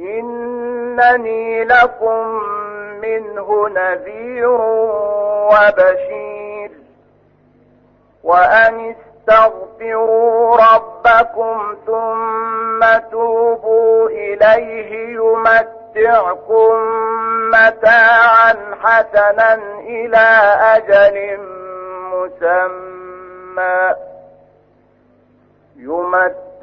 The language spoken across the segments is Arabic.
إنني لكم منه نذير وبشير. وأن استغفروا ربكم ثم توبوا إليه يمتعكم متاعا حسنا إلى أجل مسمى. يمتعكم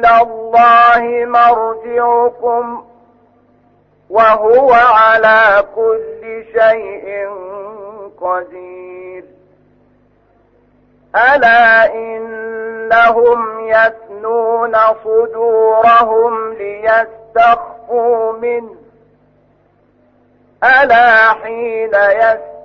إلى الله مرجعكم وهو على كل شيء قدير. ألا إنهم يثنون صدورهم ليستخفوا منه. ألا حين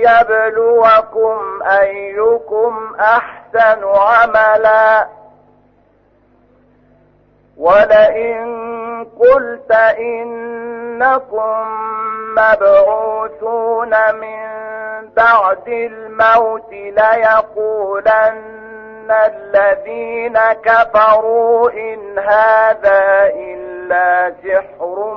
ليبلوكم أيكم أحسن عملا. ولئن قلت إنكم مبعوثون من بعد الموت ليقولن الذين كفروا إن هذا إلا سحر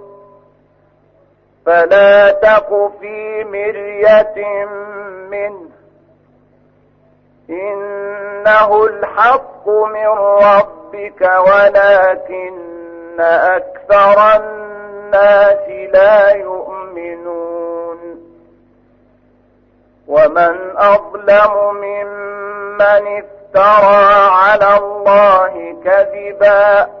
فلا تق في مرية منه. إنه الحق من ربك ولكن أكثر الناس لا يؤمنون. ومن أظلم ممن افترى على الله كذبا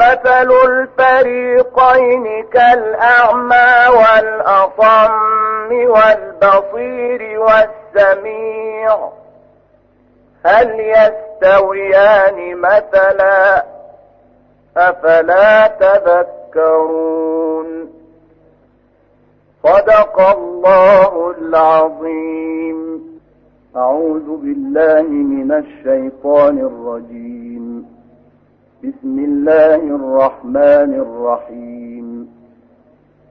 مثل الفريقين كالأعمى والأصم والبصير والسميع. هل يستويان مثلا؟ أفلا تذكرون. صدق الله العظيم. أعوذ بالله من الشيطان الرجيم. بسم الله الرحمن الرحيم.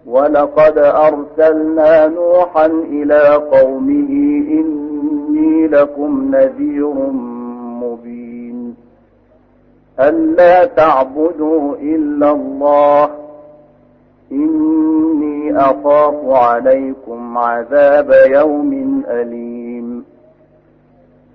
ولقد أرسلنا نوحا إلى قومه إني لكم نذير مبين. ألا تعبدوا إلا الله. إني أخاف عليكم عذاب يوم أليم.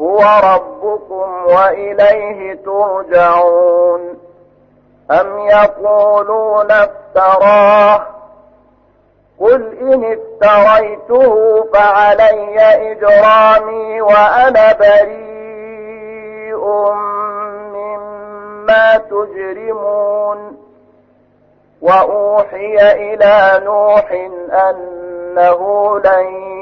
هو ربكم وإليه ترجعون. أم يقولون افتراه؟ قل إن افتريته فعلي إجرامي وأنا بريء مما تجرمون. وأوحي إلى نوح أنه لن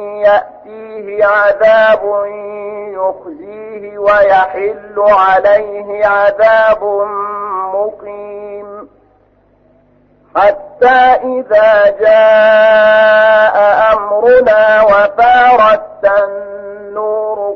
يأتيه عذاب يخزيه ويحل عليه عذاب مقيم. حتى إذا جاء أمرنا وفارت النور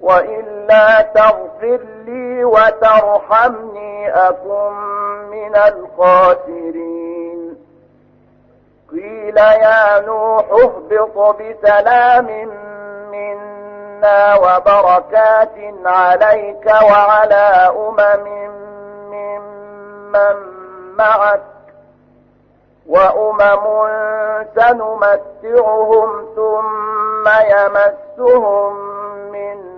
وإلا تغفر لي وترحمني أكن من الخاسرين. قيل يا نوح اهبط بسلام منا وبركات عليك وعلى أمم ممن معك وأمم سنمتعهم ثم يمسهم منا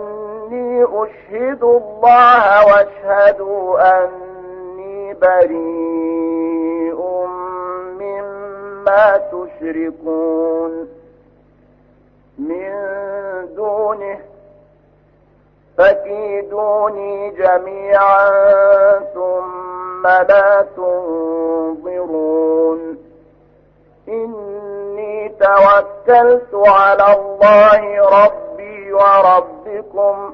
أشهد الله واشهدوا أني بريء مما تشركون من دونه فكيدوني جميعا ثم لا تنظرون إني توكلت على الله ربي وربكم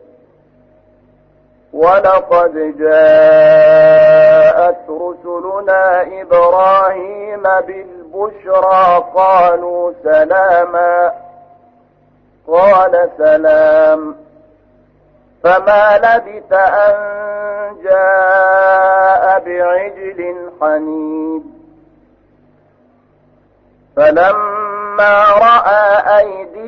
ولقد جاءت رسلنا إبراهيم بالبشرى قالوا سلاما. قال سلام. فما لبث أن جاء بعجل حنيد. فلما رأى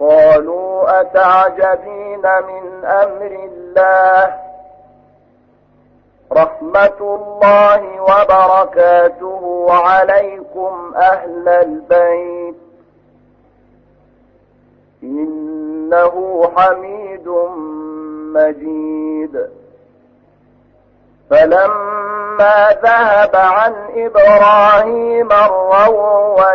قالوا أتعجبين من أمر الله؟ رحمة الله وبركاته عليكم أهل البيت. إنه حميد مجيد. فلما ذهب عن إبراهيم الروع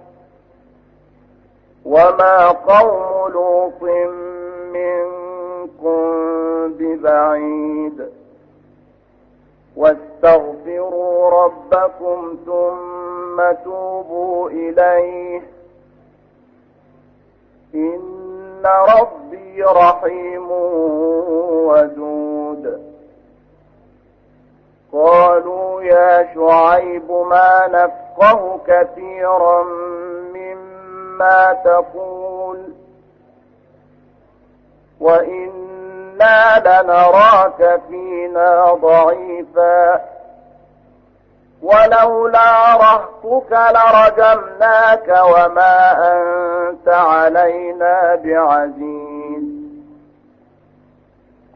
وما قوم لوط منكم ببعيد واستغفروا ربكم ثم توبوا إليه إن ربي رحيم ودود. قالوا يا شعيب ما نفقه كثيرا ما تقول وإنا لنراك فينا ضعيفا ولولا رهتك لرجمناك وما أنت علينا بعزيز